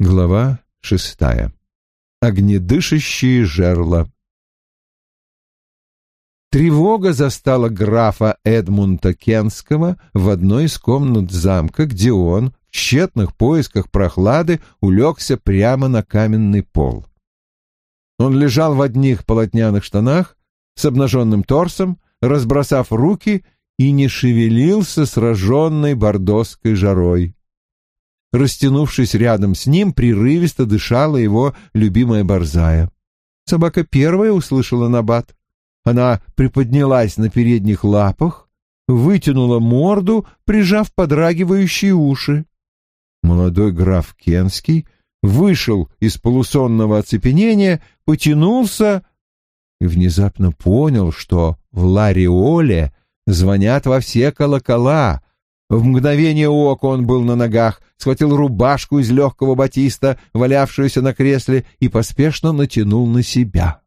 Глава шестая. Огнедышащие жерла. Тревога застала графа Эдмунда Кенского в одной из комнат замка, где он в тщетных поисках прохлады улегся прямо на каменный пол. Он лежал в одних полотняных штанах с обнаженным торсом, разбросав руки и не шевелился сраженной бордосской жарой. Растянувшись рядом с ним, прерывисто дышала его любимая борзая. Собака первая услышала набат. Она приподнялась на передних лапах, вытянула морду, прижав подрагивающие уши. Молодой граф Кенский вышел из полусонного оцепенения, потянулся и внезапно понял, что в Лариоле звонят во все колокола, в мгновение ока он был на ногах, схватил рубашку из легкого батиста, валявшуюся на кресле, и поспешно натянул на себя.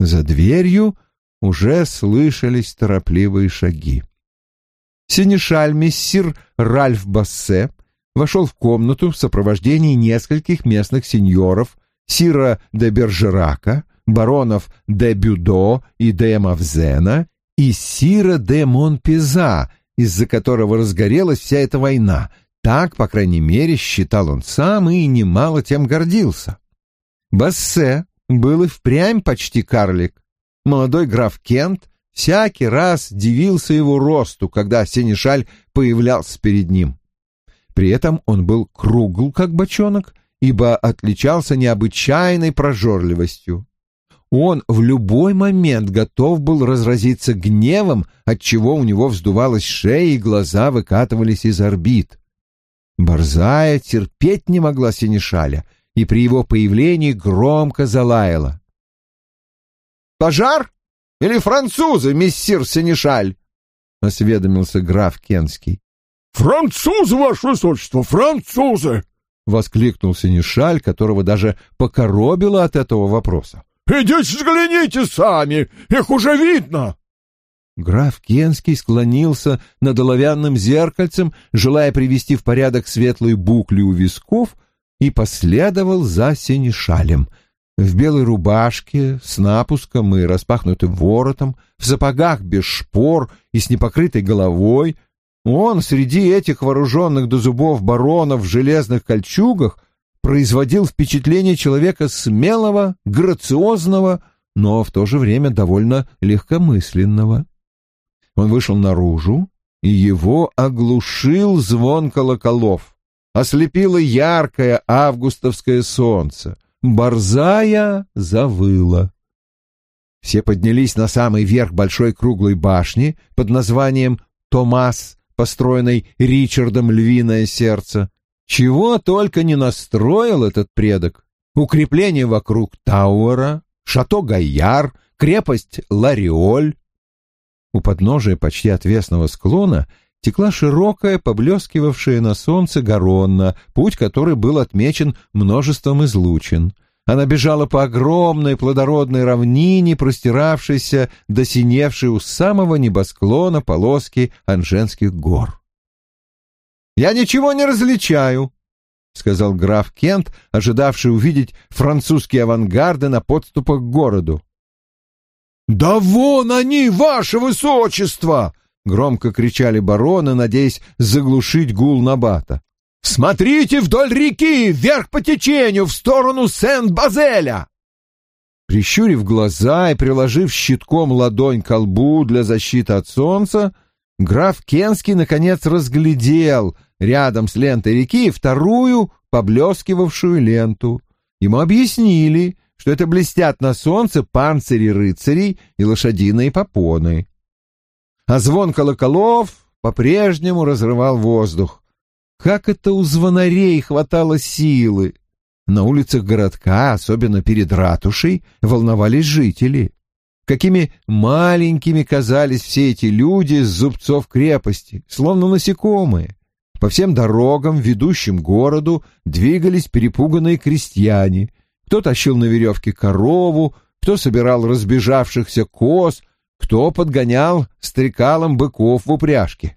За дверью уже слышались торопливые шаги. Синешаль мессир Ральф Бассе вошел в комнату в сопровождении нескольких местных сеньоров, Сира де Бержерака, баронов де Бюдо и де Мавзена и Сира де Монпеза, из-за которого разгорелась вся эта война. Так, по крайней мере, считал он сам и немало тем гордился. Бассе был и впрямь почти карлик. Молодой граф Кент всякий раз дивился его росту, когда Сенешаль появлялся перед ним. При этом он был кругл, как бочонок, ибо отличался необычайной прожорливостью. Он в любой момент готов был разразиться гневом, отчего у него вздувалась шея и глаза выкатывались из орбит. Борзая терпеть не могла Синишаля и при его появлении громко залаяла. «Пожар? Или французы, мессир Синишаль?» — осведомился граф Кенский. «Французы, ваше высочество, французы!» — воскликнул Синишаль, которого даже покоробило от этого вопроса. Идите взгляните сами, их уже видно!» Граф Кенский склонился над оловянным зеркальцем, желая привести в порядок светлые букли у висков, и последовал за синешалем. В белой рубашке, с напуском и распахнутым воротом, в сапогах без шпор и с непокрытой головой, он среди этих вооруженных до зубов баронов в железных кольчугах производил впечатление человека смелого, грациозного, но в то же время довольно легкомысленного. Он вышел наружу, и его оглушил звон колоколов. Ослепило яркое августовское солнце. Борзая завыла. Все поднялись на самый верх большой круглой башни под названием «Томас», построенной Ричардом «Львиное сердце», чего только не настроил этот предок. Укрепление вокруг Тауэра, шато Гайяр, крепость Лариоль. У подножия почти отвесного склона текла широкая, поблескивавшая на солнце Гаронна, путь которой был отмечен множеством излучин. Она бежала по огромной плодородной равнине, простиравшейся до синевшей у самого небосклона полоски Анженских гор. Я ничего не различаю, — сказал граф Кент, ожидавший увидеть французские авангарды на подступах к городу. «Да вон они, ваше высочество!» — громко кричали бароны, надеясь заглушить гул Набата. «Смотрите вдоль реки, вверх по течению, в сторону Сент-Базеля!» Прищурив глаза и приложив щитком ладонь к лбу для защиты от солнца, граф Кенский наконец разглядел рядом с лентой реки вторую поблескивавшую ленту. Ему объяснили, что это блестят на солнце панцири рыцарей и лошадиные попоны. А звон колоколов по-прежнему разрывал воздух. Как это у звонарей хватало силы! На улицах городка, особенно перед ратушей, волновались жители какими маленькими казались все эти люди с зубцов крепости, словно насекомые. По всем дорогам, ведущим городу, двигались перепуганные крестьяне. Кто тащил на веревке корову, кто собирал разбежавшихся коз, кто подгонял стрекалом быков в упряжке.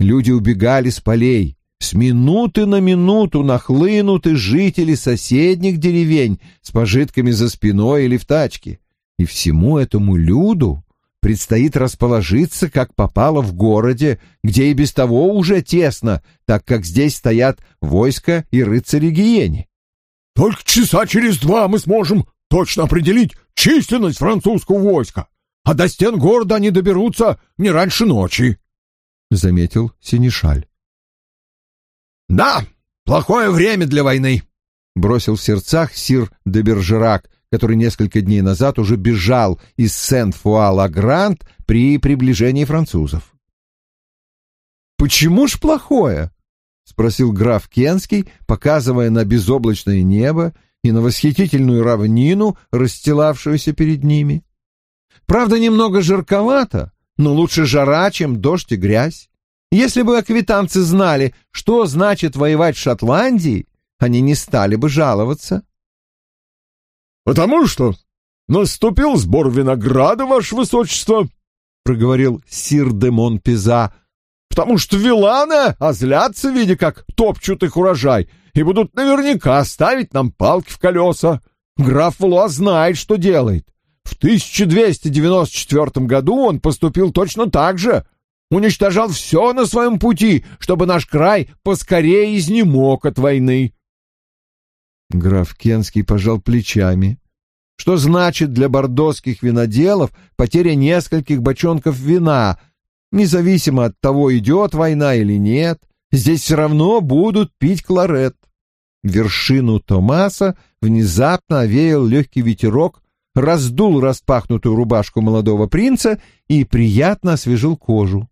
Люди убегали с полей, с минуты на минуту нахлынут и жители соседних деревень с пожитками за спиной или в тачке. И всему этому люду предстоит расположиться, как попало в городе, где и без того уже тесно, так как здесь стоят войска и рыцари Гиени. Только часа через два мы сможем точно определить численность французского войска, а до стен города они доберутся не раньше ночи, — заметил Синишаль. — Да, плохое время для войны, — бросил в сердцах сир де Бержерак, который несколько дней назад уже бежал из Сент-Фуа-Ла-Грант при приближении французов. «Почему ж плохое?» — спросил граф Кенский, показывая на безоблачное небо и на восхитительную равнину, расстилавшуюся перед ними. «Правда, немного жарковато, но лучше жара, чем дождь и грязь. Если бы аквитанцы знали, что значит воевать в Шотландии, они не стали бы жаловаться». «Потому что наступил сбор винограда, ваше высочество», — проговорил сир де Монпеза, «потому что виланы озлятся, видя, как топчут их урожай, и будут наверняка ставить нам палки в колеса. Граф Валуа знает, что делает. В 1294 году он поступил точно так же, уничтожал все на своем пути, чтобы наш край поскорее изнемог от войны». Граф Кенский пожал плечами. Что значит для бордоских виноделов потеря нескольких бочонков вина? Независимо от того, идет война или нет, здесь все равно будут пить кларет. Вершину Томаса внезапно овеял легкий ветерок, раздул распахнутую рубашку молодого принца и приятно освежил кожу.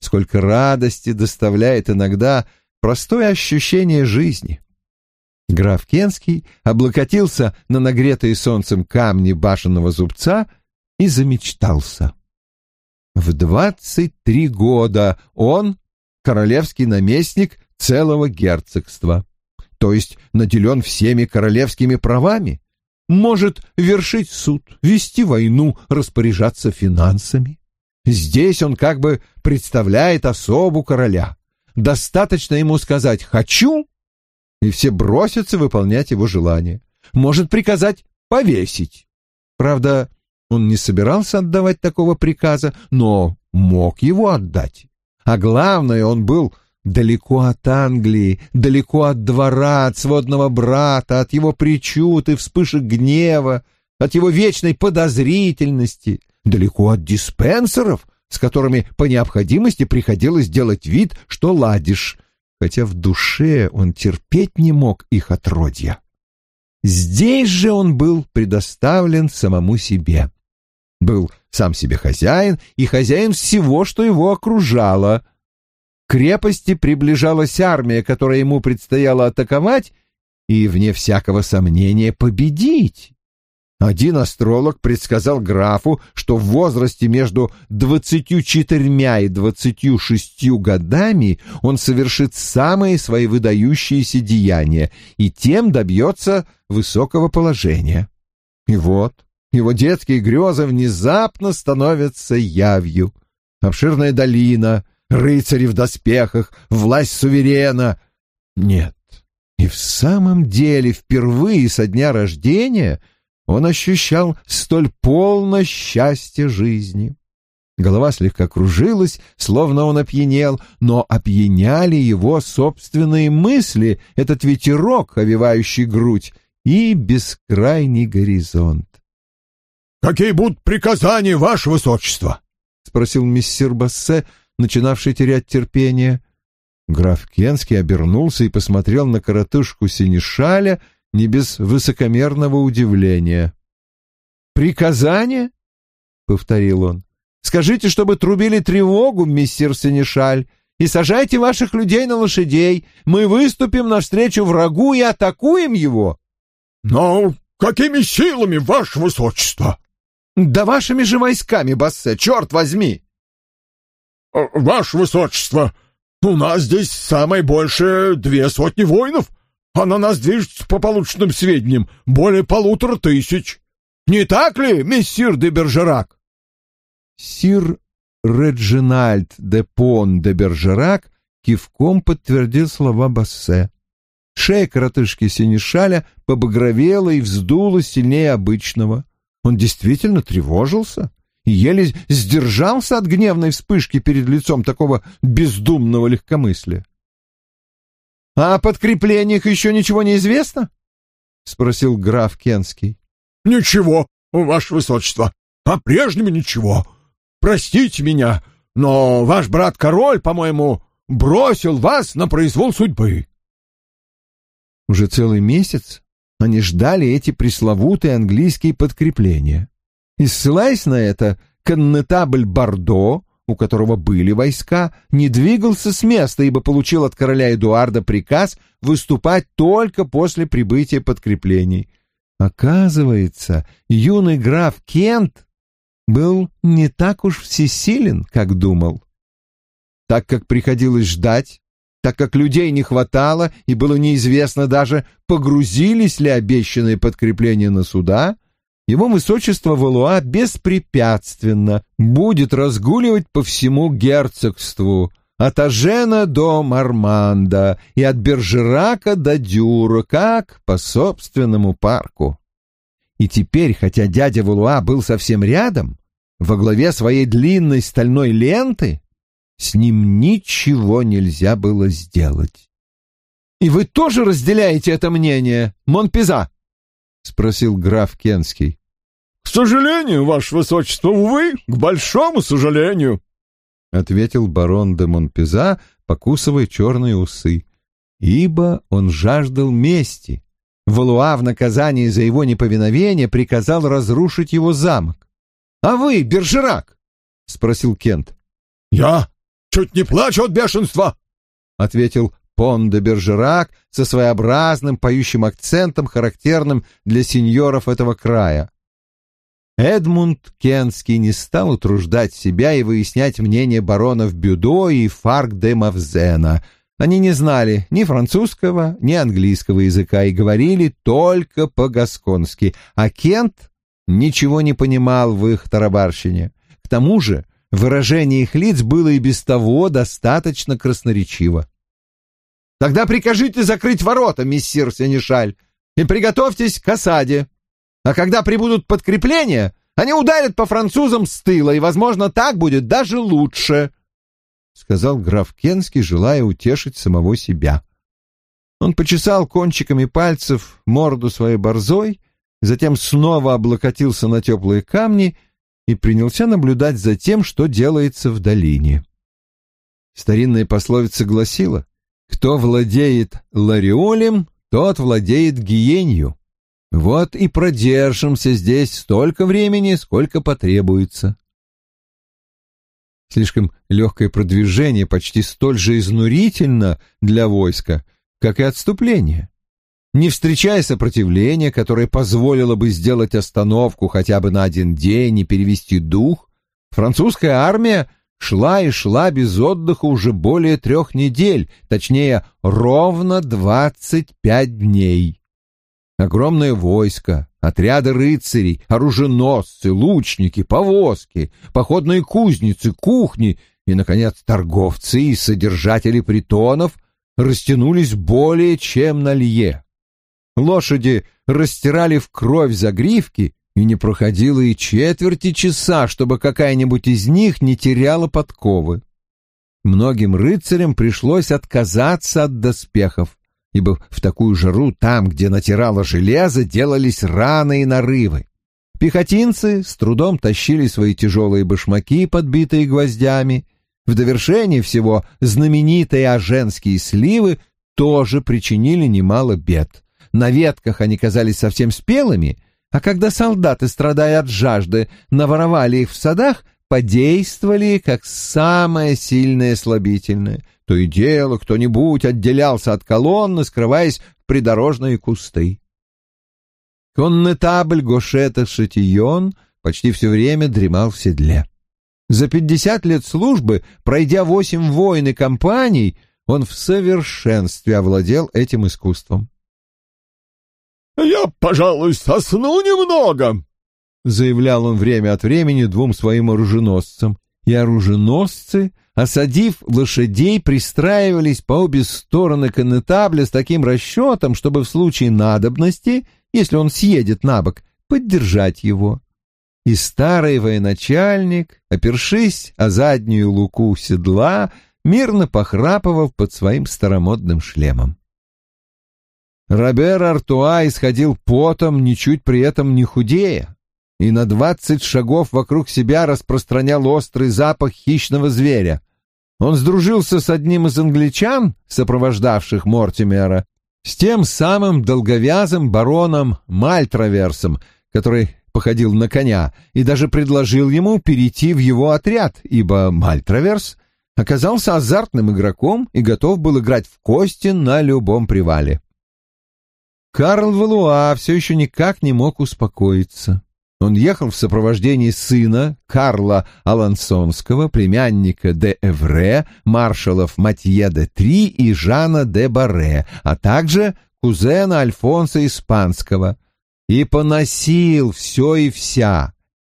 Сколько радости доставляет иногда простое ощущение жизни. Граф Кенский облокотился на нагретые солнцем камни башенного зубца и замечтался. В двадцать три года он королевский наместник целого герцогства, то есть наделен всеми королевскими правами, может вершить суд, вести войну, распоряжаться финансами. Здесь он как бы представляет особу короля. Достаточно ему сказать «хочу», и все бросятся выполнять его желание. Может приказать повесить. Правда, он не собирался отдавать такого приказа, но мог его отдать. А главное, он был далеко от Англии, далеко от двора, от сводного брата, от его причуд и вспышек гнева, от его вечной подозрительности, далеко от диспенсеров, с которыми по необходимости приходилось делать вид, что ладишь, хотя в душе он терпеть не мог их отродья. Здесь же он был предоставлен самому себе. Был сам себе хозяин и хозяин всего, что его окружало. К крепости приближалась армия, которая ему предстояло атаковать, и, вне всякого сомнения, победить. Один астролог предсказал графу, что в возрасте между двадцатью четырьмя и двадцатью шестью годами он совершит самые свои выдающиеся деяния и тем добьется высокого положения. И вот его детские грезы внезапно становятся явью. Обширная долина, рыцари в доспехах, власть суверена. Нет, и в самом деле впервые со дня рождения — он ощущал столь полное счастье жизни. Голова слегка кружилась, словно он опьянел, но опьяняли его собственные мысли, этот ветерок, овивающий грудь, и бескрайний горизонт. «Какие будут приказания, ваше высочество?» — спросил миссир Бассе, начинавший терять терпение. Граф Кенский обернулся и посмотрел на коротышку Синишаля, не без высокомерного удивления. «Приказание?» — повторил он. «Скажите, чтобы трубили тревогу, мистер Сенешаль, и сажайте ваших людей на лошадей. Мы выступим навстречу врагу и атакуем его». «Но какими силами, ваше высочество?» «Да вашими же войсками, Бассе, черт возьми!» «Ваше высочество, у нас здесь самое большее две сотни воинов, а на нас движется по полученным сведениям более полутора тысяч. Не так ли, мессир де Бержерак? Сир Реджинальд де Пон де Бержерак кивком подтвердил слова Бассе. Шея коротышки Синишаля побагровела и вздулась сильнее обычного. Он действительно тревожился и еле сдержался от гневной вспышки перед лицом такого бездумного легкомыслия. — о подкреплениях еще ничего не известно? — спросил граф Кенский. — Ничего, ваше высочество, по-прежнему ничего. Простите меня, но ваш брат-король, по-моему, бросил вас на произвол судьбы. Уже целый месяц они ждали эти пресловутые английские подкрепления. И ссылаясь на это, коннетабль Бордо, у которого были войска, не двигался с места, ибо получил от короля Эдуарда приказ выступать только после прибытия подкреплений. Оказывается, юный граф Кент был не так уж всесилен, как думал. Так как приходилось ждать, так как людей не хватало и было неизвестно даже, погрузились ли обещанные подкрепления на суда, его высочество Валуа беспрепятственно будет разгуливать по всему герцогству, от Ажена до Марманда и от Бержерака до Дюра, как по собственному парку. И теперь, хотя дядя Валуа был совсем рядом, во главе своей длинной стальной ленты, с ним ничего нельзя было сделать. «И вы тоже разделяете это мнение, Монпеза?» — спросил граф Кенский. «К сожалению, ваше высочество, увы, к большому сожалению», — ответил барон де Монпеза, покусывая черные усы, ибо он жаждал мести. Валуа в наказании за его неповиновение приказал разрушить его замок. «А вы, Бержерак?» — спросил Кент. «Я чуть не плачу от бешенства», — ответил Пон де Бержерак со своеобразным поющим акцентом, характерным для сеньоров этого края. Эдмунд Кенский не стал утруждать себя и выяснять мнение баронов Бюдо и Фарк де Мавзена. Они не знали ни французского, ни английского языка и говорили только по-гасконски, а Кент ничего не понимал в их тарабарщине. К тому же Выражение их лиц было и без того достаточно красноречиво. «Тогда прикажите закрыть ворота, миссир Сенешаль, и приготовьтесь к осаде. А когда прибудут подкрепления, они ударят по французам с тыла, и, возможно, так будет даже лучше», — сказал граф Кенский, желая утешить самого себя. Он почесал кончиками пальцев морду своей борзой, затем снова облокотился на теплые камни и принялся наблюдать за тем, что делается в долине. Старинная пословица гласила «Кто владеет лариолем, тот владеет гиенью». Вот и продержимся здесь столько времени, сколько потребуется. Слишком легкое продвижение почти столь же изнурительно для войска, как и отступление не встречая сопротивления, которое позволило бы сделать остановку хотя бы на один день и перевести дух, французская армия шла и шла без отдыха уже более трех недель, точнее, ровно двадцать пять дней. Огромное войско, отряды рыцарей, оруженосцы, лучники, повозки, походные кузницы, кухни и, наконец, торговцы и содержатели притонов растянулись более чем на лье. Лошади растирали в кровь загривки, и не проходило и четверти часа, чтобы какая-нибудь из них не теряла подковы. Многим рыцарям пришлось отказаться от доспехов, ибо в такую жару там, где натирало железо, делались раны и нарывы. Пехотинцы с трудом тащили свои тяжелые башмаки, подбитые гвоздями. В довершение всего знаменитые аженские сливы тоже причинили немало бед. На ветках они казались совсем спелыми, а когда солдаты, страдая от жажды, наворовали их в садах, подействовали как самое сильное слабительное. То и дело кто-нибудь отделялся от колонны, скрываясь в придорожные кусты. Коннетабль Гошета Шатион почти все время дремал в седле. За пятьдесят лет службы, пройдя восемь войн и кампаний, он в совершенстве овладел этим искусством. «Я, пожалуй, сосну немного», — заявлял он время от времени двум своим оруженосцам, и оруженосцы осадив лошадей, пристраивались по обе стороны конетабля с таким расчетом, чтобы в случае надобности, если он съедет на бок, поддержать его. И старый военачальник, опершись о заднюю луку седла, мирно похрапывал под своим старомодным шлемом. Робер Артуа исходил потом, ничуть при этом не худея, и на двадцать шагов вокруг себя распространял острый запах хищного зверя. Он сдружился с одним из англичан, сопровождавших Мортимера, с тем самым долговязым бароном Мальтраверсом, который походил на коня, и даже предложил ему перейти в его отряд, ибо Мальтраверс оказался азартным игроком и готов был играть в кости на любом привале. Карл Валуа все еще никак не мог успокоиться. Он ехал в сопровождении сына Карла Алансонского, племянника де Эвре, маршалов Матье де Три и Жана де Барре, а также кузена Альфонса Испанского, и поносил все и вся,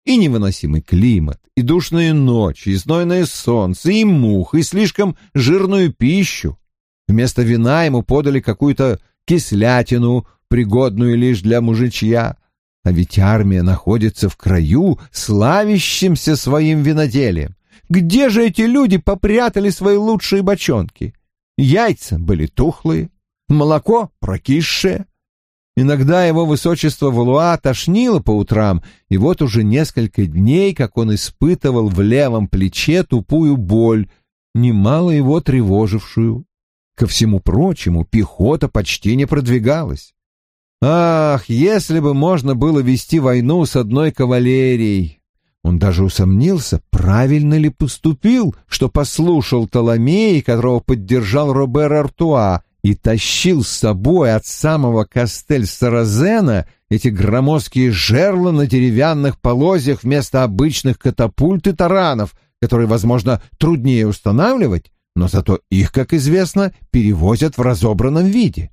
и невыносимый климат, и душные ночи, и знойное солнце, и мух, и слишком жирную пищу. Вместо вина ему подали какую-то кислятину, пригодную лишь для мужичья. А ведь армия находится в краю, славящимся своим виноделием. Где же эти люди попрятали свои лучшие бочонки? Яйца были тухлые, молоко прокисшее. Иногда его высочество Валуа тошнило по утрам, и вот уже несколько дней, как он испытывал в левом плече тупую боль, немало его тревожившую. Ко всему прочему, пехота почти не продвигалась. Ах, если бы можно было вести войну с одной кавалерией! Он даже усомнился, правильно ли поступил, что послушал Толомея, которого поддержал Робер Артуа, и тащил с собой от самого Кастель-Саразена эти громоздкие жерла на деревянных полозьях вместо обычных катапульт и таранов, которые, возможно, труднее устанавливать, но зато их, как известно, перевозят в разобранном виде.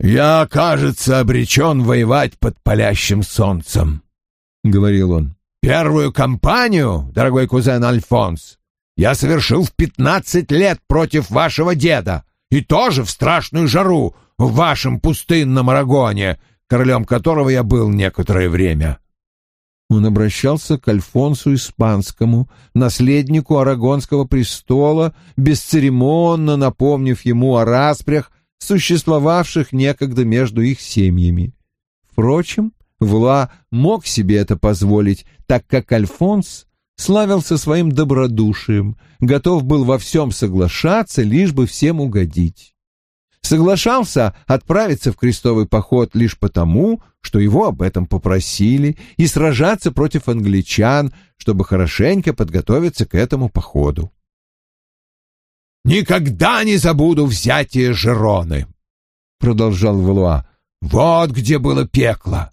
«Я, кажется, обречен воевать под палящим солнцем», — говорил он. «Первую кампанию, дорогой кузен Альфонс, я совершил в пятнадцать лет против вашего деда, и тоже в страшную жару в вашем пустынном Арагоне, королем которого я был некоторое время». Он обращался к Альфонсу Испанскому, наследнику Арагонского престола, бесцеремонно напомнив ему о распрях, существовавших некогда между их семьями. Впрочем, Вла мог себе это позволить, так как Альфонс славился своим добродушием, готов был во всем соглашаться, лишь бы всем угодить. Соглашался отправиться в крестовый поход лишь потому, что его об этом попросили, и сражаться против англичан, чтобы хорошенько подготовиться к этому походу. «Никогда не забуду взятие Жероны», — продолжал Валуа. «Вот где было пекло.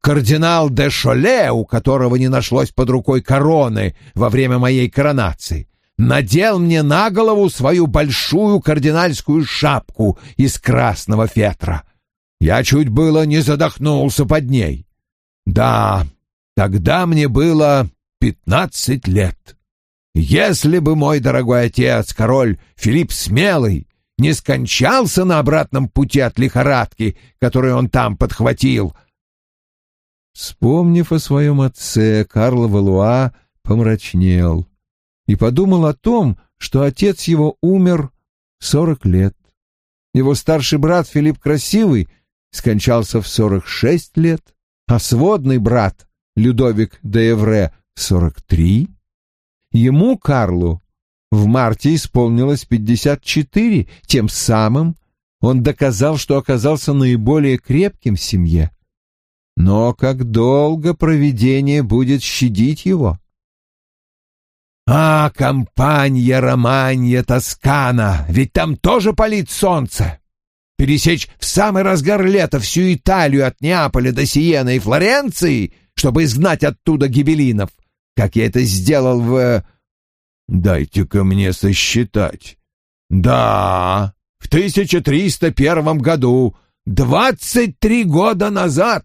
Кардинал де Шоле, у которого не нашлось под рукой короны во время моей коронации, надел мне на голову свою большую кардинальскую шапку из красного фетра. Я чуть было не задохнулся под ней. Да, тогда мне было пятнадцать лет. Если бы мой дорогой отец, король Филипп Смелый, не скончался на обратном пути от лихорадки, которую он там подхватил. Вспомнив о своем отце, Карл Валуа помрачнел и подумал о том, что отец его умер сорок лет. Его старший брат Филипп Красивый скончался в сорок шесть лет, а сводный брат Людовик де Эвре — сорок три. Ему, Карлу, в марте исполнилось 54, тем самым он доказал, что оказался наиболее крепким в семье. Но как долго провидение будет щадить его? «А, компания Романья Тоскана, ведь там тоже палит солнце!» Пересечь в самый разгар лета всю Италию от Неаполя до Сиены и Флоренции, чтобы изгнать оттуда гибелинов как я это сделал в... Дайте-ка мне сосчитать. Да, в 1301 году, 23 года назад.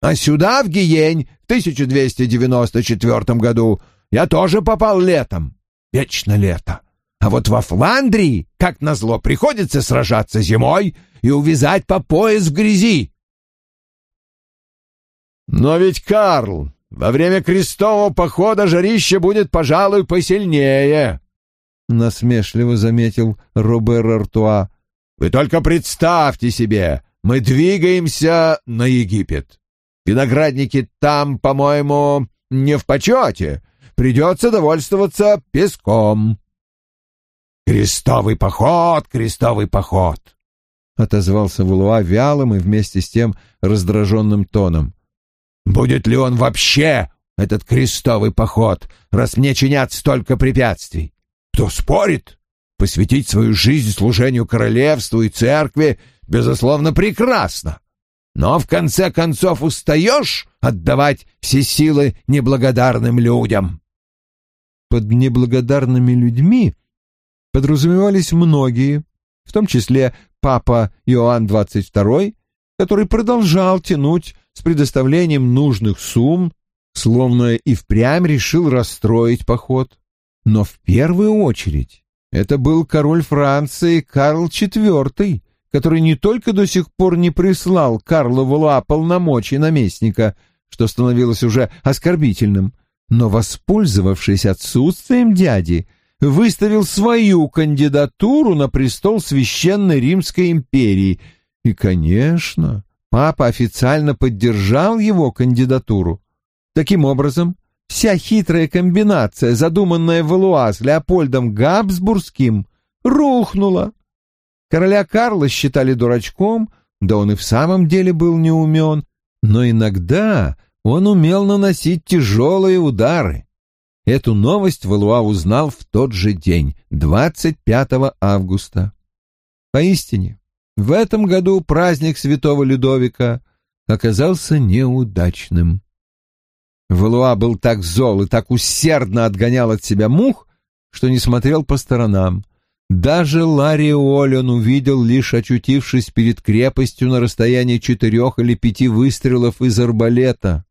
А сюда, в Гиень, в 1294 году, я тоже попал летом. вечно лето. А вот во Фландрии, как назло, приходится сражаться зимой и увязать по пояс в грязи. Но ведь, Карл, во время крестового похода жарище будет, пожалуй, посильнее, — насмешливо заметил Робер Артуа. Вы только представьте себе, мы двигаемся на Египет. Виноградники там, по-моему, не в почете. Придется довольствоваться песком. «Крестовый поход, крестовый поход!» — отозвался Валуа вялым и вместе с тем раздраженным тоном. «Будет ли он вообще, этот крестовый поход, раз мне чинят столько препятствий? Кто спорит? Посвятить свою жизнь служению королевству и церкви, безусловно, прекрасно. Но в конце концов устаешь отдавать все силы неблагодарным людям?» Под неблагодарными людьми подразумевались многие, в том числе папа Иоанн XXII, который продолжал тянуть с предоставлением нужных сумм, словно и впрямь решил расстроить поход. Но в первую очередь это был король Франции Карл IV, который не только до сих пор не прислал Карлу Валуа полномочий наместника, что становилось уже оскорбительным, но, воспользовавшись отсутствием дяди, выставил свою кандидатуру на престол Священной Римской империи. И, конечно, папа официально поддержал его кандидатуру. Таким образом, вся хитрая комбинация, задуманная Валуа с Леопольдом Габсбургским, рухнула. Короля Карла считали дурачком, да он и в самом деле был неумен, но иногда он умел наносить тяжелые удары. Эту новость Валуа узнал в тот же день, 25 августа. Поистине, в этом году праздник святого Людовика оказался неудачным. Валуа был так зол и так усердно отгонял от себя мух, что не смотрел по сторонам. Даже Лариоль он увидел, лишь очутившись перед крепостью на расстоянии четырех или пяти выстрелов из арбалета.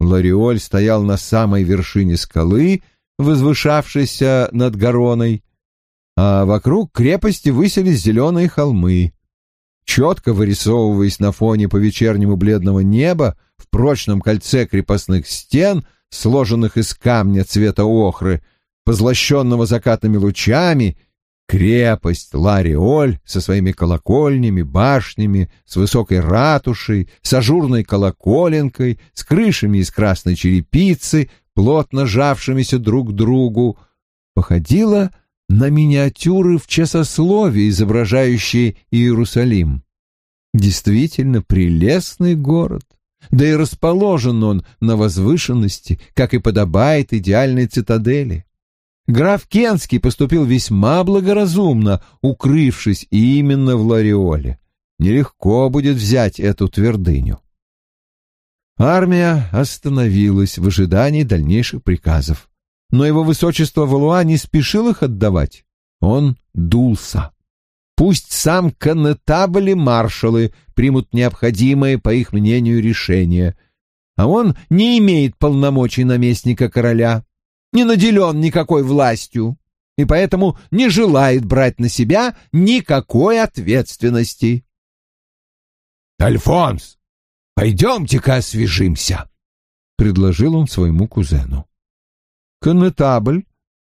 Лариоль стоял на самой вершине скалы, возвышавшейся над Гороной, а вокруг крепости высились зеленые холмы. Четко вырисовываясь на фоне по-вечернему бледного неба в прочном кольце крепостных стен, сложенных из камня цвета охры, позлощенного закатными лучами — Крепость Лариоль со своими колокольнями, башнями, с высокой ратушей, с ажурной колоколенкой, с крышами из красной черепицы, плотно жавшимися друг к другу, походила на миниатюры в часословии, изображающие Иерусалим. Действительно прелестный город, да и расположен он на возвышенности, как и подобает идеальной цитадели. Граф Кенский поступил весьма благоразумно, укрывшись именно в Лариоле. Нелегко будет взять эту твердыню. Армия остановилась в ожидании дальнейших приказов. Но его высочество Валуа не спешил их отдавать. Он дулся. Пусть сам коннетабли маршалы примут необходимое, по их мнению, решение. А он не имеет полномочий наместника короля не наделен никакой властью и поэтому не желает брать на себя никакой ответственности. «Альфонс, пойдемте-ка освежимся», — предложил он своему кузену. Коннетабль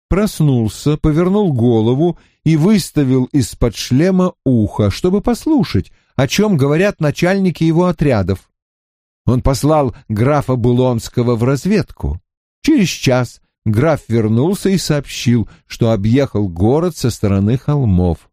проснулся, повернул голову и выставил из-под шлема ухо, чтобы послушать, о чем говорят начальники его отрядов. Он послал графа Булонского в разведку. Через час граф вернулся и сообщил, что объехал город со стороны холмов.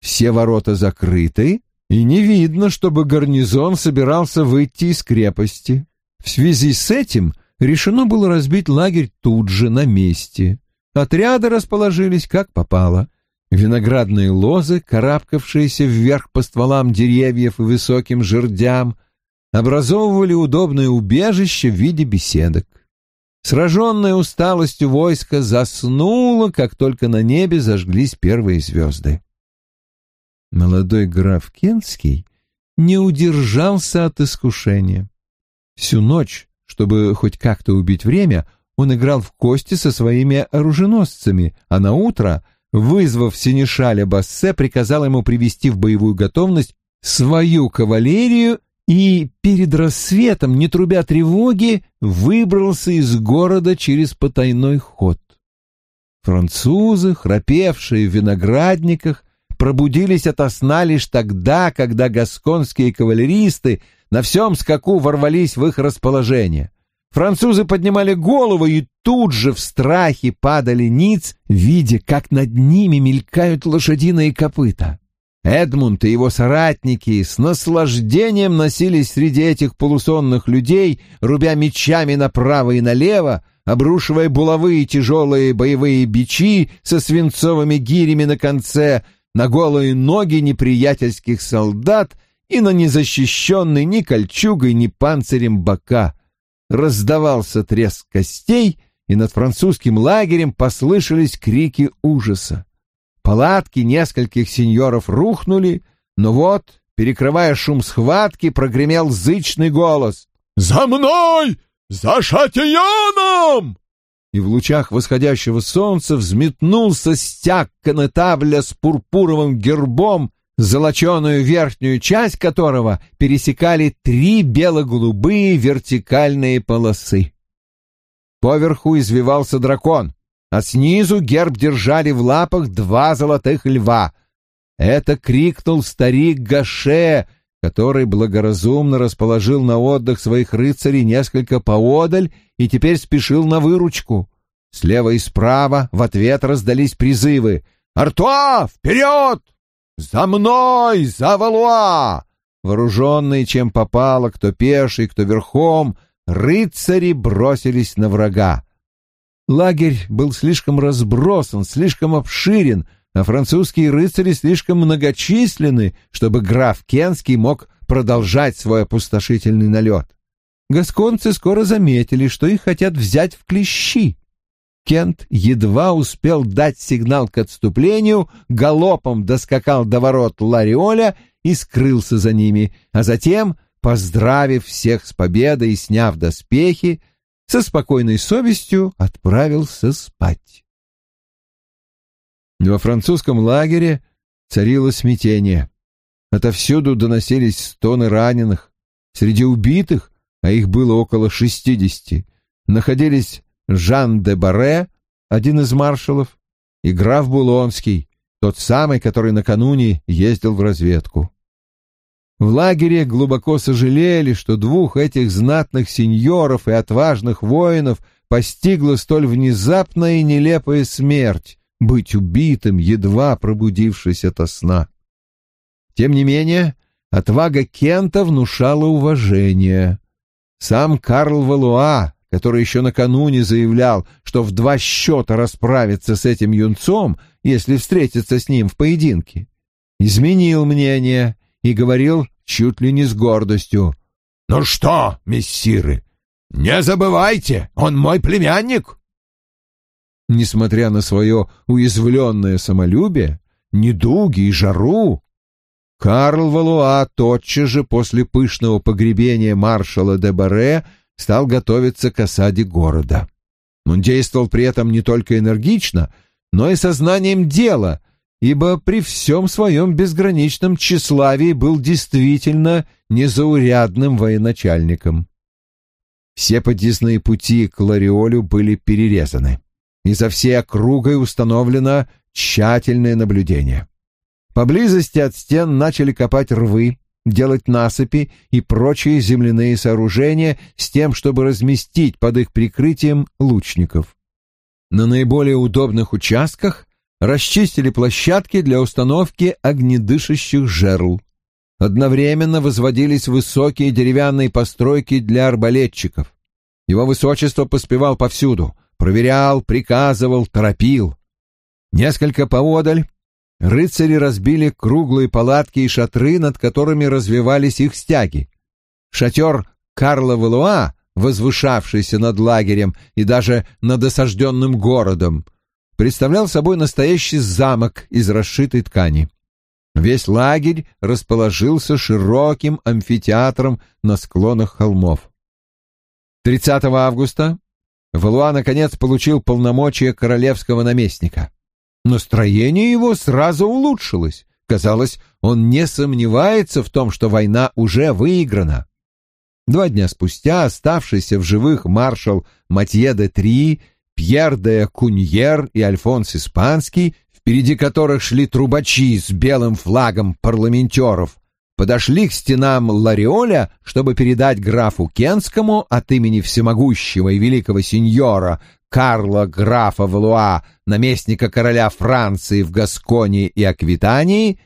Все ворота закрыты, и не видно, чтобы гарнизон собирался выйти из крепости. В связи с этим решено было разбить лагерь тут же, на месте. Отряды расположились как попало. Виноградные лозы, карабкавшиеся вверх по стволам деревьев и высоким жердям, образовывали удобное убежище в виде беседок. Сраженное усталостью войско заснуло, как только на небе зажглись первые звезды. Молодой граф Кенский не удержался от искушения. Всю ночь, чтобы хоть как-то убить время, он играл в кости со своими оруженосцами, а на утро, вызвав синешаля Бассе, приказал ему привести в боевую готовность свою кавалерию и перед рассветом, не трубя тревоги, выбрался из города через потайной ход. Французы, храпевшие в виноградниках, пробудились ото сна лишь тогда, когда гасконские кавалеристы на всем скаку ворвались в их расположение. Французы поднимали голову и тут же в страхе падали ниц, видя, как над ними мелькают лошадиные копыта. Эдмунд и его соратники с наслаждением носились среди этих полусонных людей, рубя мечами направо и налево, обрушивая булавы и тяжелые боевые бичи со свинцовыми гирями на конце на голые ноги неприятельских солдат и на незащищенный ни кольчугой, ни панцирем бока. Раздавался треск костей, и над французским лагерем послышались крики ужаса. Палатки нескольких сеньоров рухнули, но вот, перекрывая шум схватки, прогремел зычный голос. «За мной! За Шатияном!» И в лучах восходящего солнца взметнулся стяг конетабля с пурпуровым гербом, золоченую верхнюю часть которого пересекали три бело-голубые вертикальные полосы. Поверху извивался дракон а снизу герб держали в лапах два золотых льва. Это крикнул старик Гаше, который благоразумно расположил на отдых своих рыцарей несколько поодаль и теперь спешил на выручку. Слева и справа в ответ раздались призывы «Артуа, вперед! За мной, за Валуа!» Вооруженные чем попало, кто пеший, кто верхом, рыцари бросились на врага. Лагерь был слишком разбросан, слишком обширен, а французские рыцари слишком многочисленны, чтобы граф Кенский мог продолжать свой опустошительный налет. Гасконцы скоро заметили, что их хотят взять в клещи. Кент едва успел дать сигнал к отступлению, галопом доскакал до ворот Лариоля и скрылся за ними, а затем, поздравив всех с победой и сняв доспехи, со спокойной совестью отправился спать. Во французском лагере царило смятение. Отовсюду доносились стоны раненых. Среди убитых, а их было около шестидесяти, находились Жан де Барре, один из маршалов, и граф Булонский, тот самый, который накануне ездил в разведку. В лагере глубоко сожалели, что двух этих знатных сеньоров и отважных воинов постигла столь внезапная и нелепая смерть — быть убитым, едва пробудившись ото сна. Тем не менее, отвага Кента внушала уважение. Сам Карл Валуа, который еще накануне заявлял, что в два счета расправится с этим юнцом, если встретится с ним в поединке, изменил мнение и говорил чуть ли не с гордостью. «Ну что, мессиры, не забывайте, он мой племянник!» Несмотря на свое уязвленное самолюбие, недуги и жару, Карл Валуа тотчас же после пышного погребения маршала де Баре стал готовиться к осаде города. Он действовал при этом не только энергично, но и сознанием дела, ибо при всем своем безграничном тщеславии был действительно незаурядным военачальником. Все подъездные пути к Лариолю были перерезаны, и за всей округой установлено тщательное наблюдение. Поблизости от стен начали копать рвы, делать насыпи и прочие земляные сооружения с тем, чтобы разместить под их прикрытием лучников. На наиболее удобных участках расчистили площадки для установки огнедышащих жерл. Одновременно возводились высокие деревянные постройки для арбалетчиков. Его высочество поспевал повсюду, проверял, приказывал, торопил. Несколько поодаль рыцари разбили круглые палатки и шатры, над которыми развивались их стяги. Шатер Карла Валуа, возвышавшийся над лагерем и даже над осажденным городом, представлял собой настоящий замок из расшитой ткани. Весь лагерь расположился широким амфитеатром на склонах холмов. 30 августа Валуа, наконец, получил полномочия королевского наместника. Настроение его сразу улучшилось. Казалось, он не сомневается в том, что война уже выиграна. Два дня спустя оставшийся в живых маршал Матье де Три, Пьер де Куньер и Альфонс Испанский, впереди которых шли трубачи с белым флагом парламентеров, подошли к стенам Лариоля, чтобы передать графу Кенскому от имени всемогущего и великого сеньора Карла графа Валуа, наместника короля Франции в Гасконе и Аквитании,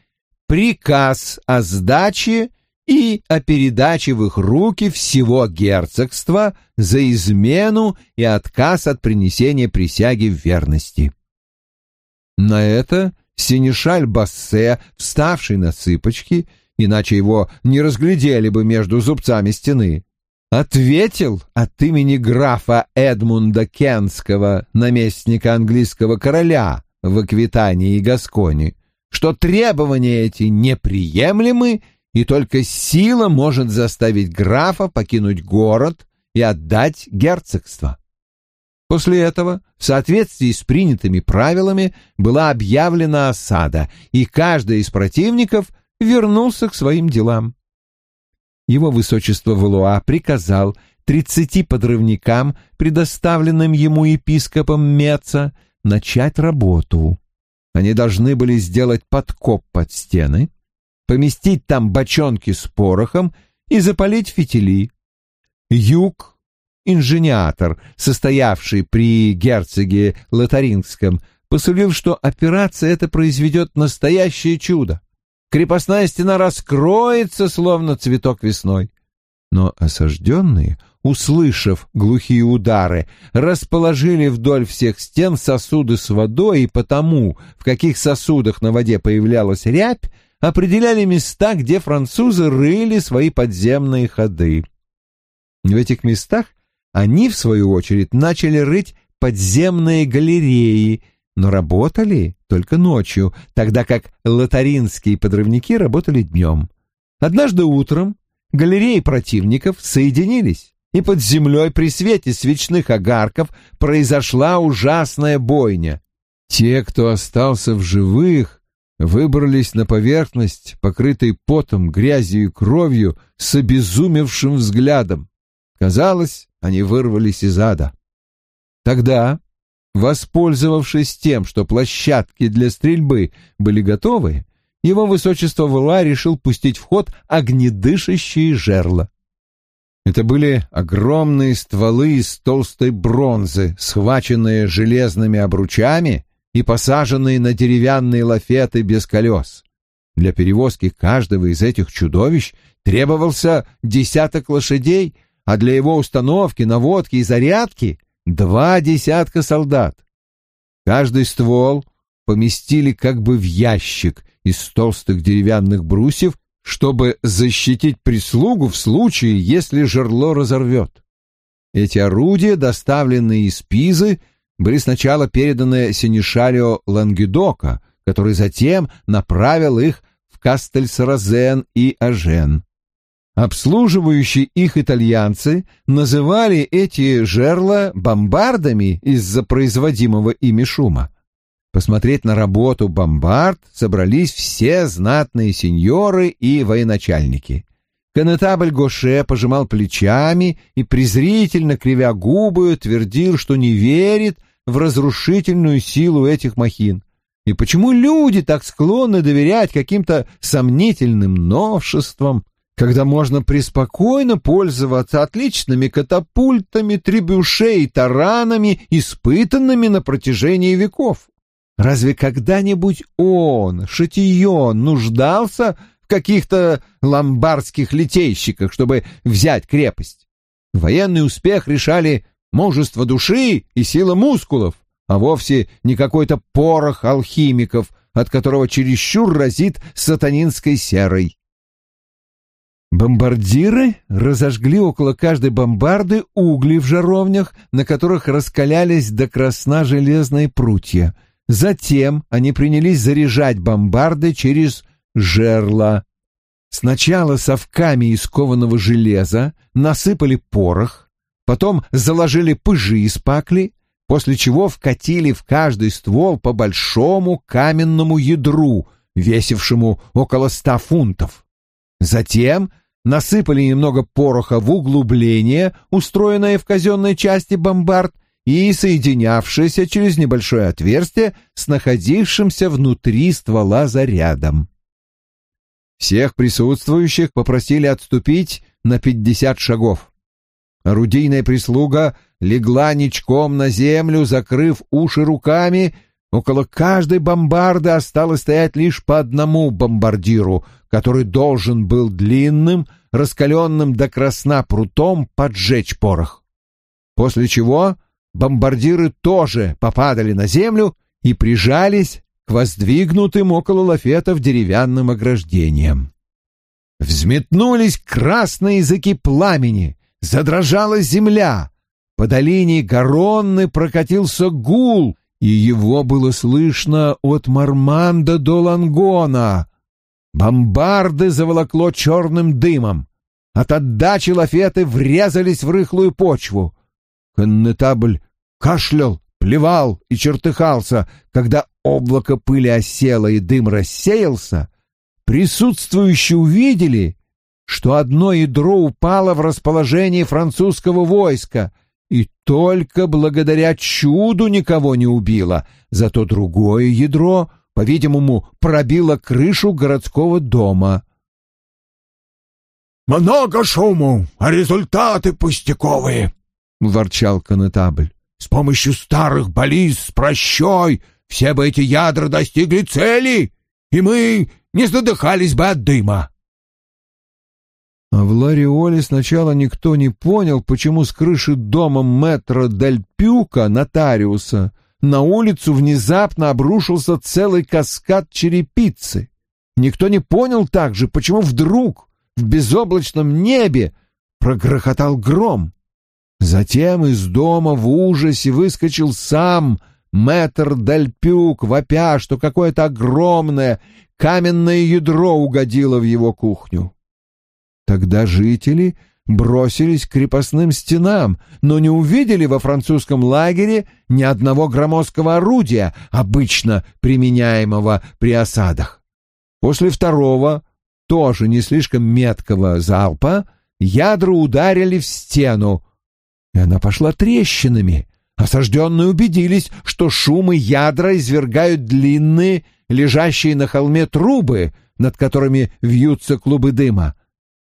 приказ о сдаче и о передаче в их руки всего герцогства за измену и отказ от принесения присяги в верности. На это Синишаль Бассе, вставший на цыпочки, иначе его не разглядели бы между зубцами стены, ответил от имени графа Эдмунда Кенского, наместника английского короля в Аквитании и Гасконе, что требования эти неприемлемы, и только сила может заставить графа покинуть город и отдать герцогство. После этого, в соответствии с принятыми правилами, была объявлена осада, и каждый из противников вернулся к своим делам его высочество Валуа приказал тридцати подрывникам, предоставленным ему епископом Меца, начать работу. Они должны были сделать подкоп под стены, поместить там бочонки с порохом и запалить фитили. Юг, инженеатор, состоявший при герцоге Лотарингском, посулил, что операция эта произведет настоящее чудо крепостная стена раскроется, словно цветок весной. Но осажденные, услышав глухие удары, расположили вдоль всех стен сосуды с водой, и потому, в каких сосудах на воде появлялась рябь, определяли места, где французы рыли свои подземные ходы. В этих местах они, в свою очередь, начали рыть подземные галереи, но работали только ночью, тогда как лотаринские подрывники работали днем. Однажды утром галереи противников соединились, и под землей при свете свечных огарков произошла ужасная бойня. Те, кто остался в живых, выбрались на поверхность, покрытой потом, грязью и кровью, с обезумевшим взглядом. Казалось, они вырвались из ада. Тогда Воспользовавшись тем, что площадки для стрельбы были готовы, его высочество Вла решил пустить в ход огнедышащие жерла. Это были огромные стволы из толстой бронзы, схваченные железными обручами и посаженные на деревянные лафеты без колес. Для перевозки каждого из этих чудовищ требовался десяток лошадей, а для его установки, наводки и зарядки два десятка солдат. Каждый ствол поместили как бы в ящик из толстых деревянных брусьев, чтобы защитить прислугу в случае, если жерло разорвет. Эти орудия, доставленные из Пизы, были сначала переданы Сенешалио Лангедока, который затем направил их в Кастельсаразен и Ажен. Обслуживающие их итальянцы называли эти жерла бомбардами из-за производимого ими шума. Посмотреть на работу бомбард собрались все знатные сеньоры и военачальники. Конетабль Гоше пожимал плечами и, презрительно кривя губы, твердил, что не верит в разрушительную силу этих махин. И почему люди так склонны доверять каким-то сомнительным новшествам, когда можно преспокойно пользоваться отличными катапультами, требюше и таранами, испытанными на протяжении веков. Разве когда-нибудь он, Шатион, нуждался в каких-то ломбардских литейщиках, чтобы взять крепость? Военный успех решали мужество души и сила мускулов, а вовсе не какой-то порох алхимиков, от которого чересчур разит сатанинской серой. Бомбардиры разожгли около каждой бомбарды угли в жаровнях, на которых раскалялись до красна железные прутья. Затем они принялись заряжать бомбарды через жерла. Сначала совками из кованого железа насыпали порох, потом заложили пыжи из пакли, после чего вкатили в каждый ствол по большому каменному ядру, весившему около ста фунтов. Затем насыпали немного пороха в углубление, устроенное в казенной части бомбард, и соединявшееся через небольшое отверстие с находившимся внутри ствола зарядом. Всех присутствующих попросили отступить на пятьдесят шагов. Орудийная прислуга легла ничком на землю, закрыв уши руками. Около каждой бомбарды осталось стоять лишь по одному бомбардиру, который должен был длинным, раскаленным до красна прутом поджечь порох. После чего бомбардиры тоже попадали на землю и прижались к воздвигнутым около лафетов деревянным ограждениям. Взметнулись красные языки пламени, задрожала земля, по долине Гаронны прокатился гул, и его было слышно от Марманда до Лангона. Бомбарды заволокло черным дымом. От отдачи лафеты врезались в рыхлую почву. Коннетабль кашлял, плевал и чертыхался, когда облако пыли осело и дым рассеялся. Присутствующие увидели, что одно ядро упало в расположение французского войска — и только благодаря чуду никого не убило, зато другое ядро, по-видимому, пробило крышу городского дома. «Много шуму, а результаты пустяковые», — ворчал конетабль. «С помощью старых баллист с прощой все бы эти ядра достигли цели, и мы не задыхались бы от дыма». А в Лариоле сначала никто не понял, почему с крыши дома мэтра Дель Пюка, нотариуса, на улицу внезапно обрушился целый каскад черепицы. Никто не понял также, почему вдруг в безоблачном небе прогрохотал гром. Затем из дома в ужасе выскочил сам мэтр Дель Пюк, вопя, что какое-то огромное каменное ядро угодило в его кухню. Тогда жители бросились к крепостным стенам, но не увидели во французском лагере ни одного громоздкого орудия, обычно применяемого при осадах. После второго, тоже не слишком меткого залпа, ядра ударили в стену, и она пошла трещинами. Осажденные убедились, что шумы ядра извергают длинные, лежащие на холме трубы, над которыми вьются клубы дыма.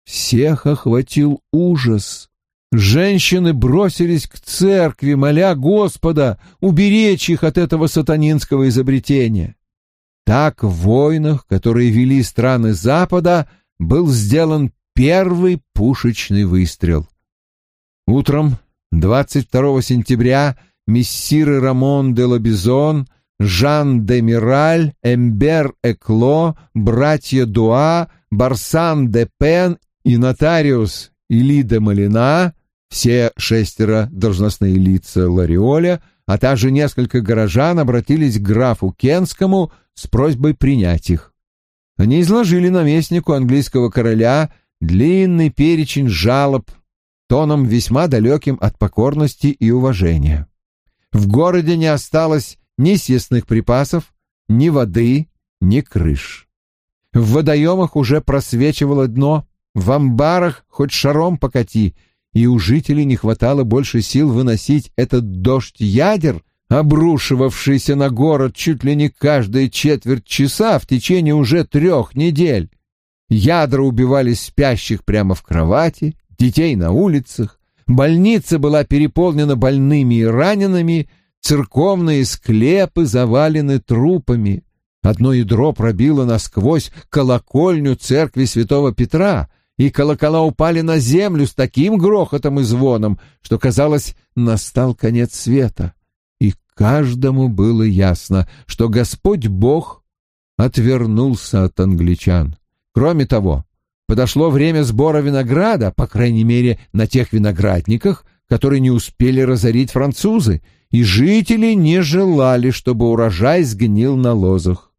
Всех охватил ужас. Женщины бросились к церкви, моля Господа уберечь их от этого сатанинского изобретения. Так в войнах, которые вели страны Запада, был сделан первый пушечный выстрел. Утром 22 сентября мессиры Рамон де Лабизон, Жан де Мираль, Эмбер Экло, братья Дуа, Барсан де Пен и нотариус Илида Малина, все шестеро должностные лица Лариоля, а также несколько горожан обратились к графу Кенскому с просьбой принять их. Они изложили наместнику английского короля длинный перечень жалоб, тоном весьма далеким от покорности и уважения. В городе не осталось ни съестных припасов, ни воды, ни крыш. В водоемах уже просвечивало дно, в амбарах хоть шаром покати, и у жителей не хватало больше сил выносить этот дождь ядер, обрушивавшийся на город чуть ли не каждые четверть часа в течение уже трех недель. Ядра убивали спящих прямо в кровати, детей на улицах, больница была переполнена больными и ранеными, церковные склепы завалены трупами. Одно ядро пробило насквозь колокольню церкви святого Петра — и колокола упали на землю с таким грохотом и звоном, что, казалось, настал конец света. И каждому было ясно, что Господь Бог отвернулся от англичан. Кроме того, подошло время сбора винограда, по крайней мере, на тех виноградниках, которые не успели разорить французы, и жители не желали, чтобы урожай сгнил на лозах.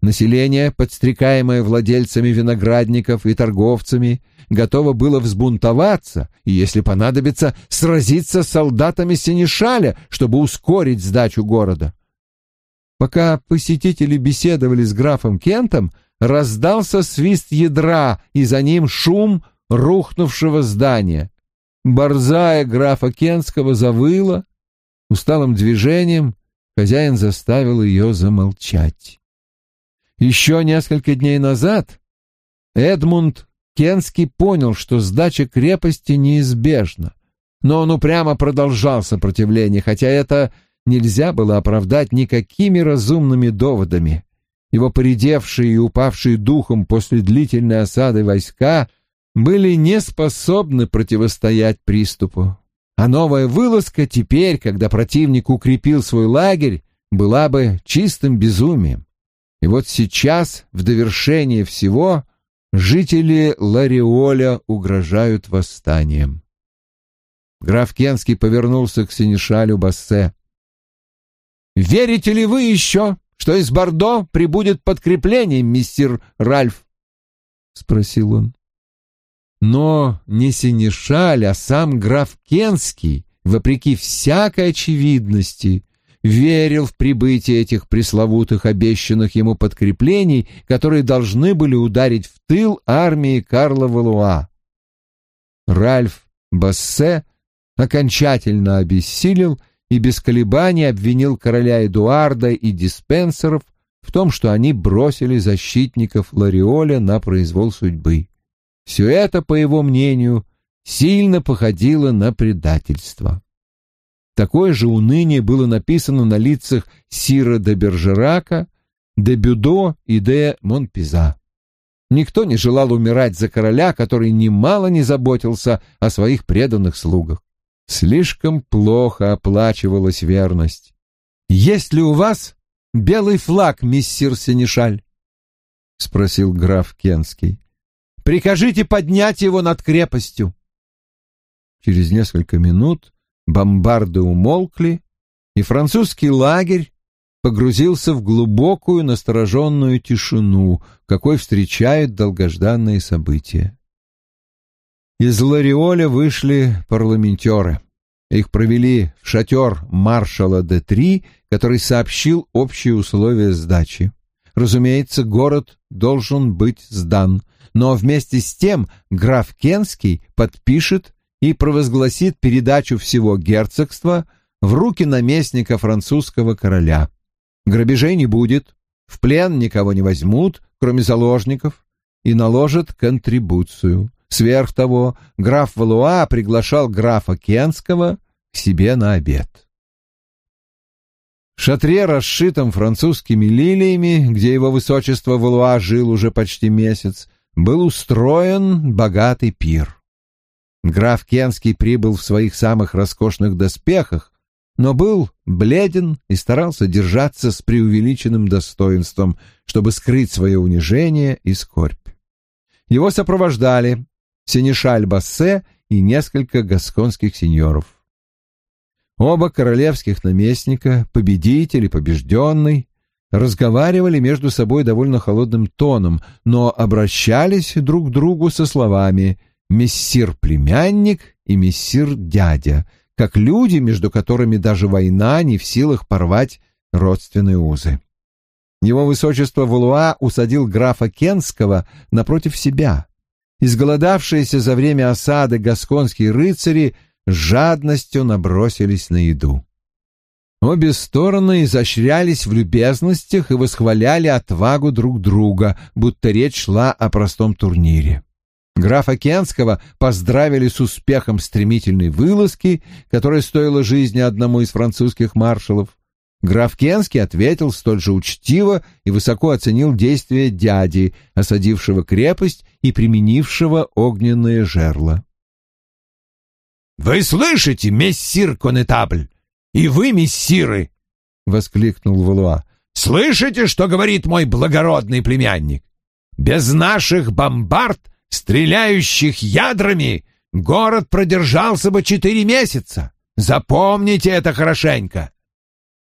Население, подстрекаемое владельцами виноградников и торговцами, готово было взбунтоваться и, если понадобится, сразиться с солдатами Сенешаля, чтобы ускорить сдачу города. Пока посетители беседовали с графом Кентом, раздался свист ядра, и за ним шум рухнувшего здания. Борзая графа Кентского завыла. Усталым движением хозяин заставил ее замолчать. Еще несколько дней назад Эдмунд Кенский понял, что сдача крепости неизбежна, но он упрямо продолжал сопротивление, хотя это нельзя было оправдать никакими разумными доводами. Его поредевшие и упавшие духом после длительной осады войска были не способны противостоять приступу. А новая вылазка теперь, когда противник укрепил свой лагерь, была бы чистым безумием. И вот сейчас, в довершение всего, жители Лариоля угрожают восстанием. Граф Кенский повернулся к синешалю Бассе. «Верите ли вы еще, что из Бордо прибудет подкрепление, мистер Ральф?» — спросил он. Но не Синишаль, а сам граф Кенский, вопреки всякой очевидности, верил в прибытие этих пресловутых обещанных ему подкреплений, которые должны были ударить в тыл армии Карла Валуа. Ральф Бассе окончательно обессилел и без колебаний обвинил короля Эдуарда и диспенсеров в том, что они бросили защитников Лариоля на произвол судьбы. Все это, по его мнению, сильно походило на предательство. Такое же уныние было написано на лицах Сира де Бержерака, де Бюдо и де Монпиза. Никто не желал умирать за короля, который немало не заботился о своих преданных слугах. Слишком плохо оплачивалась верность. «Есть ли у вас белый флаг, миссир Сенешаль?» — спросил граф Кенский. Прикажите поднять его над крепостью. Через несколько минут бомбарды умолкли, и французский лагерь погрузился в глубокую настороженную тишину, какой встречают долгожданные события. Из Лариоля вышли парламентеры. Их провели в шатер маршала Д-3, который сообщил общие условия сдачи. Разумеется, город должен быть сдан — но вместе с тем граф Кенский подпишет и провозгласит передачу всего герцогства в руки наместника французского короля. Грабежей не будет, в плен никого не возьмут, кроме заложников, и наложат контрибуцию. Сверх того, граф Валуа приглашал графа Кенского к себе на обед. В шатре, расшитом французскими лилиями, где его высочество Валуа жил уже почти месяц, был устроен богатый пир. Граф Кенский прибыл в своих самых роскошных доспехах, но был бледен и старался держаться с преувеличенным достоинством, чтобы скрыть свое унижение и скорбь. Его сопровождали Сенешаль Бассе и несколько гасконских сеньоров. Оба королевских наместника, победитель и побежденный, разговаривали между собой довольно холодным тоном, но обращались друг к другу со словами «мессир-племянник» и «мессир-дядя», как люди, между которыми даже война не в силах порвать родственные узы. Его высочество Валуа усадил графа Кенского напротив себя. Изголодавшиеся за время осады гасконские рыцари жадностью набросились на еду. Обе стороны изощрялись в любезностях и восхваляли отвагу друг друга, будто речь шла о простом турнире. Графа Кенского поздравили с успехом стремительной вылазки, которая стоила жизни одному из французских маршалов. Граф Кенский ответил столь же учтиво и высоко оценил действия дяди, осадившего крепость и применившего огненное жерло. «Вы слышите, мессир конетабль?» И вы, мессиры!» — воскликнул Валуа. «Слышите, что говорит мой благородный племянник? Без наших бомбард, стреляющих ядрами, город продержался бы четыре месяца. Запомните это хорошенько!»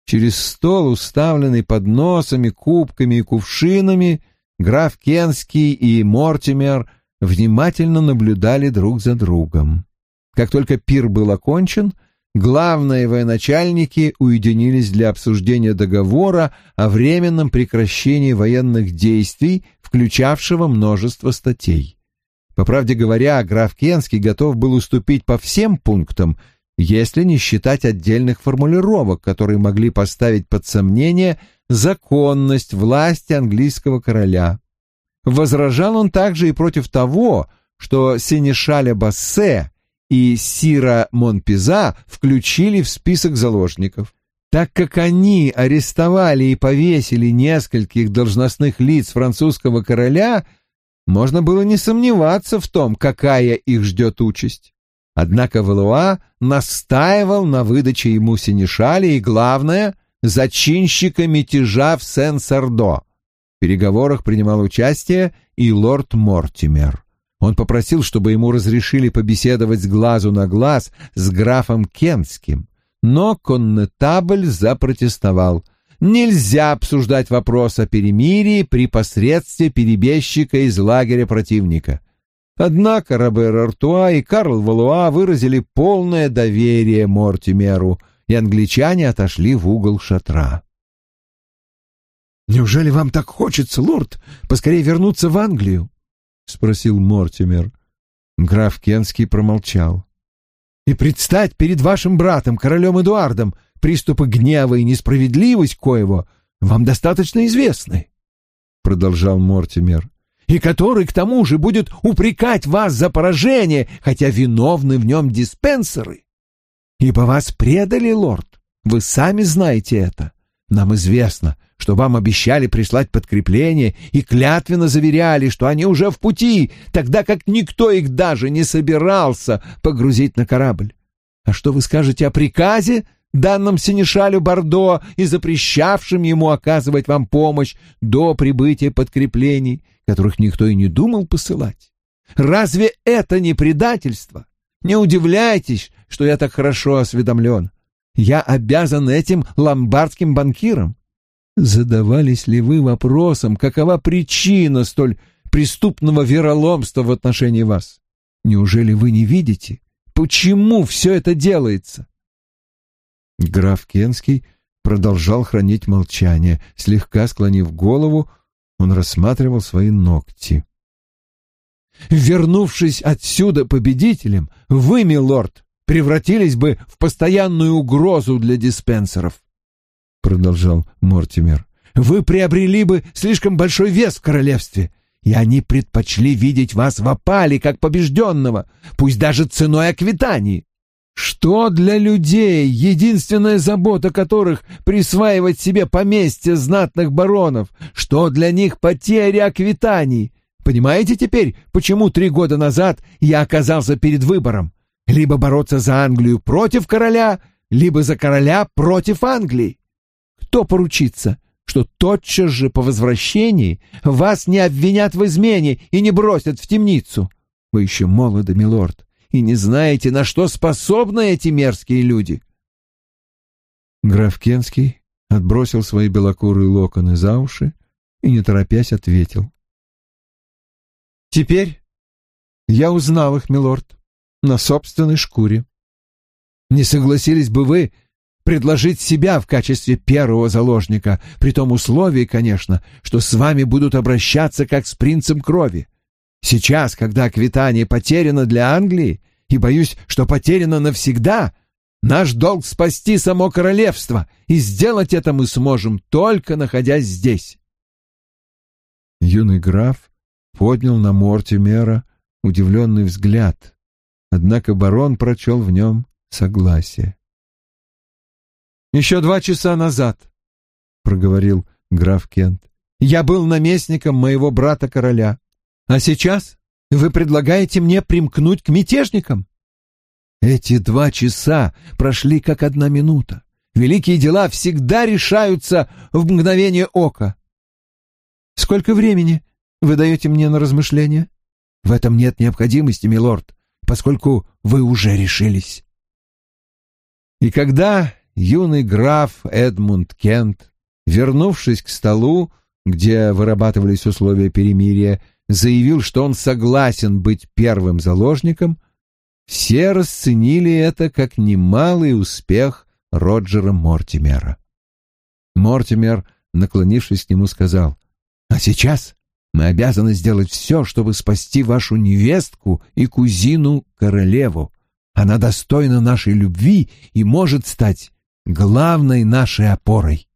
Через стол, уставленный подносами, кубками и кувшинами, граф Кенский и Мортимер внимательно наблюдали друг за другом. Как только пир был окончен, главные военачальники уединились для обсуждения договора о временном прекращении военных действий, включавшего множество статей. По правде говоря, граф Кенский готов был уступить по всем пунктам, если не считать отдельных формулировок, которые могли поставить под сомнение законность власти английского короля. Возражал он также и против того, что Сенешаля Бассе и Сира Монпиза включили в список заложников, так как они арестовали и повесили нескольких должностных лиц французского короля, можно было не сомневаться в том, какая их ждет участь. Однако Валуа настаивал на выдаче ему синешали и, главное, зачинщика мятежа в Сен-Сардо. В переговорах принимал участие и лорд Мортимер. Он попросил, чтобы ему разрешили побеседовать с глазу на глаз с графом Кенским, но коннетабль запротестовал. Нельзя обсуждать вопрос о перемирии при посредстве перебежчика из лагеря противника. Однако Робер Артуа и Карл Валуа выразили полное доверие Мортимеру, и англичане отошли в угол шатра. «Неужели вам так хочется, лорд, поскорее вернуться в Англию?» — спросил Мортимер. Граф Кенский промолчал. «И предстать перед вашим братом, королем Эдуардом, приступы гнева и несправедливость коего вам достаточно известны», — продолжал Мортимер, «и который, к тому же, будет упрекать вас за поражение, хотя виновны в нем диспенсеры. Ибо вас предали, лорд, вы сами знаете это. Нам известно, что вам обещали прислать подкрепление и клятвенно заверяли, что они уже в пути, тогда как никто их даже не собирался погрузить на корабль. А что вы скажете о приказе, данном Синешалю Бордо и запрещавшем ему оказывать вам помощь до прибытия подкреплений, которых никто и не думал посылать? Разве это не предательство? Не удивляйтесь, что я так хорошо осведомлен. Я обязан этим ломбардским банкирам. Задавались ли вы вопросом, какова причина столь преступного вероломства в отношении вас? Неужели вы не видите, почему все это делается? Граф Кенский продолжал хранить молчание. Слегка склонив голову, он рассматривал свои ногти. «Вернувшись отсюда победителем, вы, милорд, превратились бы в постоянную угрозу для диспенсеров продолжал Мортимер, вы приобрели бы слишком большой вес в королевстве, и они предпочли видеть вас в опале, как побежденного, пусть даже ценой аквитании. Что для людей, единственная забота которых присваивать себе поместье знатных баронов, что для них потеря аквитаний? Понимаете теперь, почему три года назад я оказался перед выбором? Либо бороться за Англию против короля, либо за короля против Англии. Кто поручится, что тотчас же по возвращении вас не обвинят в измене и не бросят в темницу? Вы еще молоды, милорд, и не знаете, на что способны эти мерзкие люди. Граф Кенский отбросил свои белокурые локоны за уши и, не торопясь, ответил. «Теперь я узнал их, милорд, на собственной шкуре. Не согласились бы вы предложить себя в качестве первого заложника, при том условии, конечно, что с вами будут обращаться как с принцем крови. Сейчас, когда Аквитания потеряна для Англии, и боюсь, что потеряна навсегда, наш долг спасти само королевство, и сделать это мы сможем, только находясь здесь. Юный граф поднял на Мортимера удивленный взгляд, однако барон прочел в нем согласие. Еще два часа назад, — проговорил граф Кент, — я был наместником моего брата-короля. А сейчас вы предлагаете мне примкнуть к мятежникам? Эти два часа прошли как одна минута. Великие дела всегда решаются в мгновение ока. Сколько времени вы даете мне на размышления? В этом нет необходимости, милорд, поскольку вы уже решились. И когда юный граф Эдмунд Кент, вернувшись к столу, где вырабатывались условия перемирия, заявил, что он согласен быть первым заложником, все расценили это как немалый успех Роджера Мортимера. Мортимер, наклонившись к нему, сказал, «А сейчас мы обязаны сделать все, чтобы спасти вашу невестку и кузину-королеву. Она достойна нашей любви и может стать главной нашей опорой».